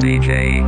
DJ